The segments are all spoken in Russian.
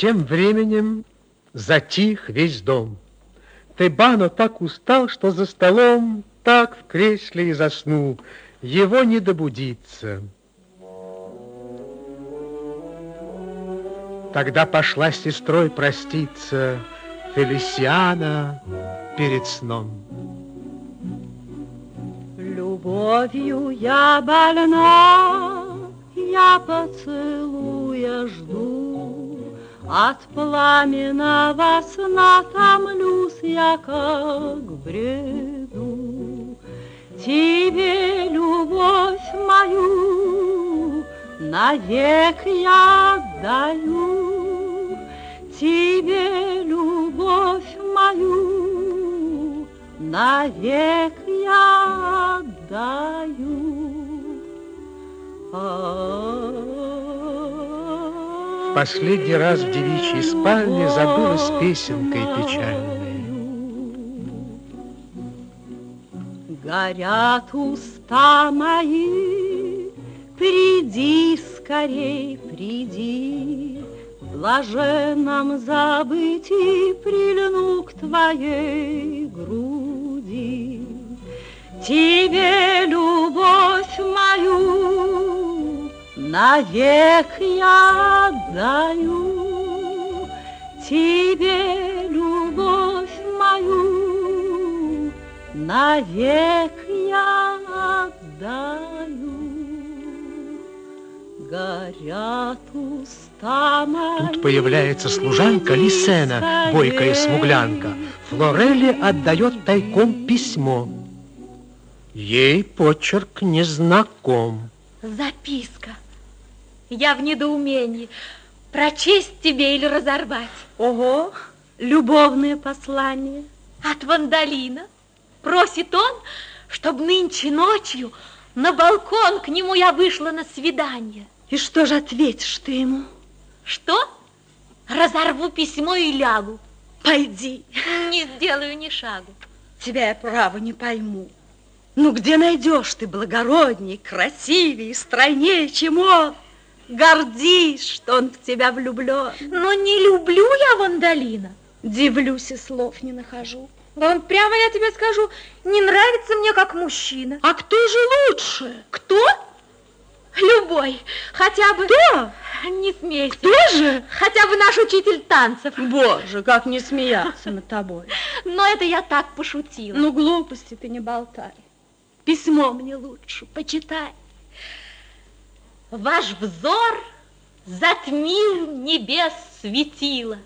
Тем временем затих весь дом. Тебано так устал, что за столом так в кресле и заснул. Его не добудиться. Тогда пошла с сестрой проститься Фелисиана перед сном. Любовью я больна, я поцелуя жду, От пламенного сна томлюсь я, как бреду. Тебе любовь мою навек я отдаю, Тебе любовь мою навек я отдаю. В последний раз в девичьей спальне забылась песенкой печальной. Горят уста мои, приди скорей, приди, блаженном забытии прильну к твоей груди. Тебе любовь навек я отдаю. Тебе любовь мою навек я отдаю. Горят уста мои. Тут появляется служанка Лисена, бойкая смуглянка. Флорелли отдает тайком письмо. Ей почерк не знаком. Записка. Я в недоумении. Прочесть тебе или разорвать? Ого, любовное послание. От Вандалина. Просит он, чтобы нынче ночью на балкон к нему я вышла на свидание. И что же ответишь ты ему? Что? Разорву письмо и лягу. Пойди. Не сделаю ни шагу. Тебя я право не пойму. Ну, где найдешь ты благородней, красивее, стройнее, чем он? Гордись, что он в тебя влюблен. Но не люблю я Вандалина. Дивлюсь и слов не нахожу. Да он прямо, я тебе скажу, не нравится мне как мужчина. А кто же лучше? Кто? Любой. Хотя бы... Кто? Не смейся. Кто же? Хотя бы наш учитель танцев. Боже, как не смеяться над тобой. Но это я так пошутила. Ну, глупости ты не болтай. Письмо мне лучше, почитай. Ваш взор затмил небес светило.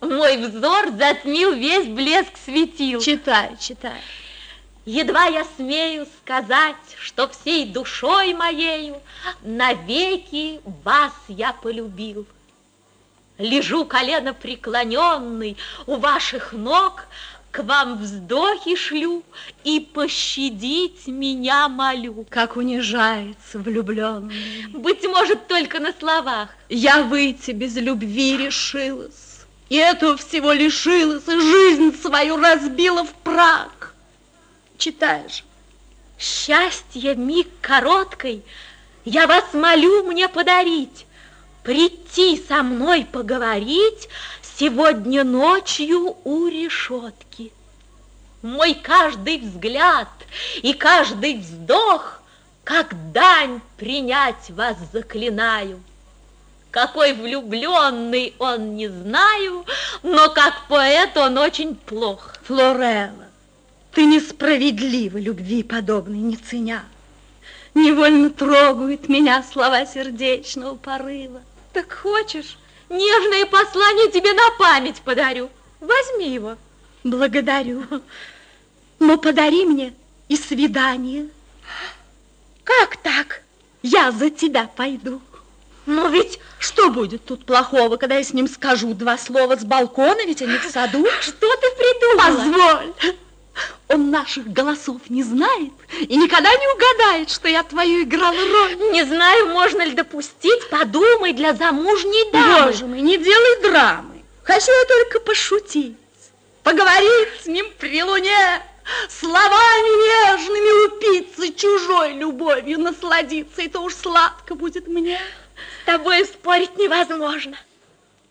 Мой взор затмил весь блеск светил. Читай, читай. Едва я смею сказать, что всей душой моею навеки вас я полюбил. Лежу колено преклоненный у ваших ног, к вам вздохи шлю и пощадить меня молю. Как унижается влюбленный. Быть может, только на словах. Я выйти без любви решилась, и этого всего лишилась, и жизнь свою разбила в прах. Читаешь? Счастье миг короткой я вас молю мне подарить, прийти со мной поговорить сегодня ночью у решетки. Мой каждый взгляд и каждый вздох, как дань принять вас заклинаю. Какой влюбленный он, не знаю, но как поэт он очень плох. Флорелла, ты несправедлива любви подобной не ценя. Невольно трогают меня слова сердечного порыва. Так хочешь, нежное послание тебе на память подарю. Возьми его. Благодарю. Но подари мне и свидание. Как так? Я за тебя пойду. Но ведь... Что будет тут плохого, когда я с ним скажу два слова с балкона, ведь они в саду? Что ты придумала? Позволь. Он наших голосов не знает и никогда не угадает, что я твою играла роль. Не знаю, можно ли допустить, подумай, для замужней дамы. Боже мой, не делай драмы. Хочу я только пошутить, поговорить с ним при луне, словами нежными упиться, чужой любовью насладиться, и то уж сладко будет мне. С тобой спорить невозможно.